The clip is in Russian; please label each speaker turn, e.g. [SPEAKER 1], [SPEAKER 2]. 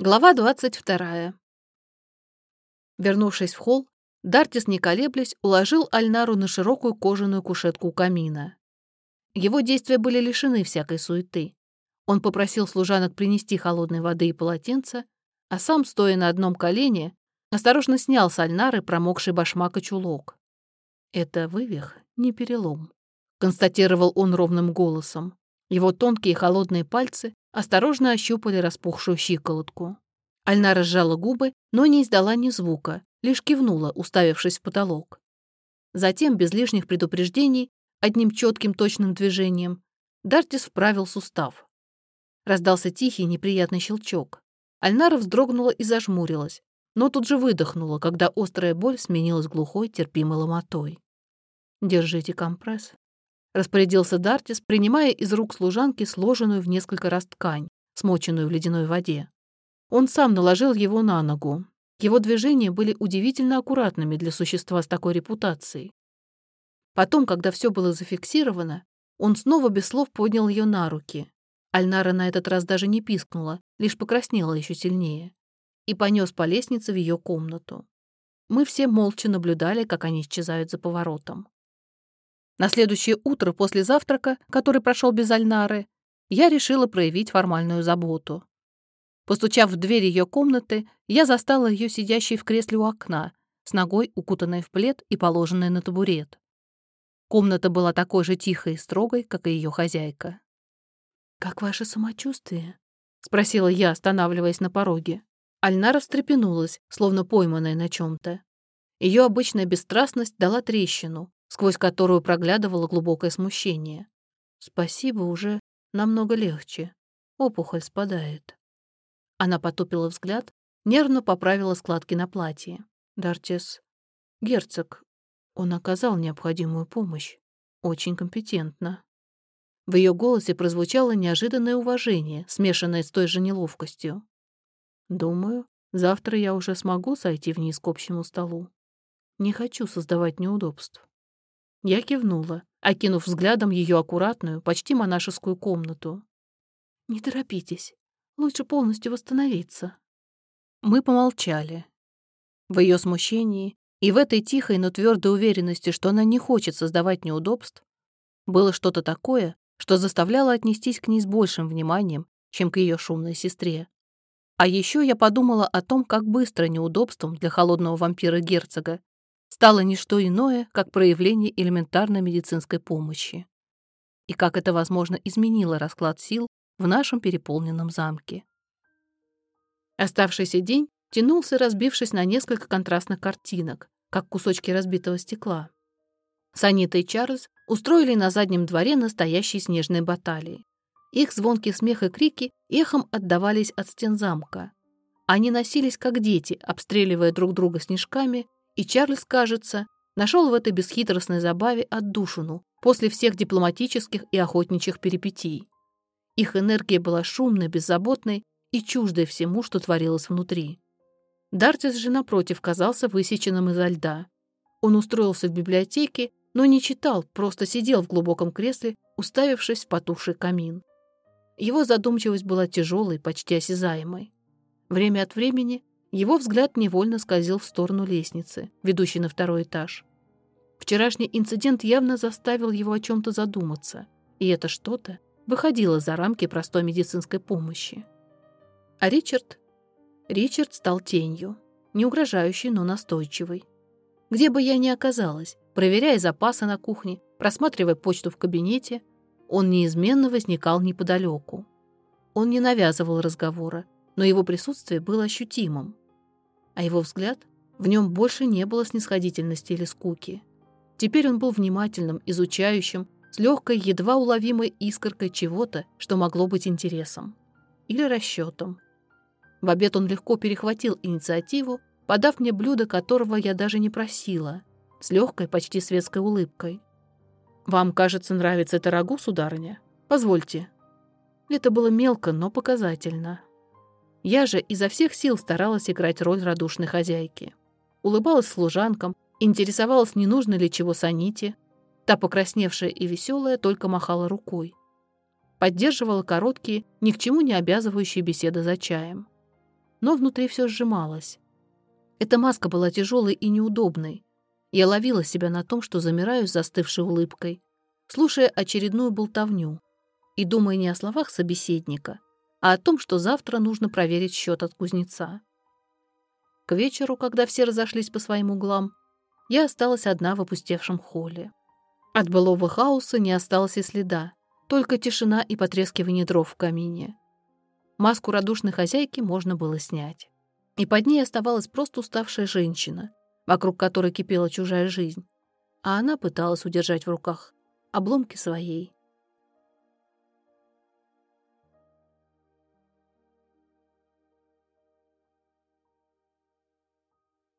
[SPEAKER 1] Глава 22. Вернувшись в холл, Дартис, не колеблясь, уложил Альнару на широкую кожаную кушетку у камина. Его действия были лишены всякой суеты. Он попросил служанок принести холодной воды и полотенца, а сам, стоя на одном колене, осторожно снял с Альнары промокший башмак и чулок. «Это вывих, не перелом», — констатировал он ровным голосом. Его тонкие холодные пальцы осторожно ощупали распухшую щиколотку. Альна сжала губы, но не издала ни звука, лишь кивнула, уставившись в потолок. Затем, без лишних предупреждений, одним четким точным движением, Дартис вправил сустав. Раздался тихий неприятный щелчок. Альнара вздрогнула и зажмурилась, но тут же выдохнула, когда острая боль сменилась глухой, терпимой ломотой. «Держите компресс», распорядился Дартис, принимая из рук служанки сложенную в несколько раз ткань, смоченную в ледяной воде. Он сам наложил его на ногу. Его движения были удивительно аккуратными для существа с такой репутацией. Потом, когда все было зафиксировано, он снова без слов поднял ее на руки. Альнара на этот раз даже не пискнула, лишь покраснела еще сильнее, и понес по лестнице в ее комнату. Мы все молча наблюдали, как они исчезают за поворотом. На следующее утро после завтрака, который прошел без Альнары, я решила проявить формальную заботу. Постучав в дверь ее комнаты, я застала ее сидящей в кресле у окна, с ногой укутанной в плед и положенной на табурет. Комната была такой же тихой и строгой, как и ее хозяйка. «Как ваше самочувствие?» — спросила я, останавливаясь на пороге. Альнара встрепенулась, словно пойманная на чем то Ее обычная бесстрастность дала трещину, сквозь которую проглядывало глубокое смущение. «Спасибо, уже намного легче. Опухоль спадает». Она потупила взгляд, нервно поправила складки на платье. Дартис, герцог, он оказал необходимую помощь. Очень компетентно. В ее голосе прозвучало неожиданное уважение, смешанное с той же неловкостью. «Думаю, завтра я уже смогу сойти вниз к общему столу. Не хочу создавать неудобств». Я кивнула, окинув взглядом ее аккуратную, почти монашескую комнату. «Не торопитесь. Лучше полностью восстановиться». Мы помолчали. В ее смущении и в этой тихой, но твердой уверенности, что она не хочет создавать неудобств, было что-то такое, что заставляло отнестись к ней с большим вниманием, чем к ее шумной сестре. А еще я подумала о том, как быстро неудобством для холодного вампира-герцога стало не что иное, как проявление элементарной медицинской помощи. И как это, возможно, изменило расклад сил в нашем переполненном замке. Оставшийся день тянулся, разбившись на несколько контрастных картинок, как кусочки разбитого стекла. Санита и Чарльз устроили на заднем дворе настоящие снежные баталии. Их звонкий смех и крики эхом отдавались от стен замка. Они носились, как дети, обстреливая друг друга снежками и Чарльз, кажется, нашел в этой бесхитростной забаве отдушину после всех дипломатических и охотничьих перипетий. Их энергия была шумной, беззаботной и чуждой всему, что творилось внутри. Дартис же, напротив, казался высеченным изо льда. Он устроился в библиотеке, но не читал, просто сидел в глубоком кресле, уставившись в потухший камин. Его задумчивость была тяжелой, почти осязаемой. Время от времени его взгляд невольно скользил в сторону лестницы, ведущей на второй этаж. Вчерашний инцидент явно заставил его о чем-то задуматься, и это что-то выходило за рамки простой медицинской помощи. А Ричард? Ричард стал тенью, не угрожающей, но настойчивой. Где бы я ни оказалась, проверяя запасы на кухне, просматривая почту в кабинете, он неизменно возникал неподалеку. Он не навязывал разговора, но его присутствие было ощутимым. А его взгляд, в нем больше не было снисходительности или скуки. Теперь он был внимательным, изучающим, с легкой, едва уловимой искоркой чего-то, что могло быть интересом. Или расчетом. В обед он легко перехватил инициативу, подав мне блюдо, которого я даже не просила, с легкой, почти светской улыбкой. «Вам, кажется, нравится это рагу, сударыня? Позвольте». Это было мелко, но показательно. Я же изо всех сил старалась играть роль радушной хозяйки. Улыбалась служанкам, интересовалась, не нужно ли чего Саните. Та, покрасневшая и веселая, только махала рукой. Поддерживала короткие, ни к чему не обязывающие беседы за чаем. но внутри все сжималось. Эта маска была тяжелой и неудобной. Я ловила себя на том, что замираю с застывшей улыбкой, слушая очередную болтовню и думая не о словах собеседника, а о том, что завтра нужно проверить счет от кузнеца. К вечеру, когда все разошлись по своим углам, я осталась одна в опустевшем холле. От былого хаоса не осталось и следа, только тишина и потрескивание дров в камине. Маску радушной хозяйки можно было снять. И под ней оставалась просто уставшая женщина, вокруг которой кипела чужая жизнь, а она пыталась удержать в руках обломки своей.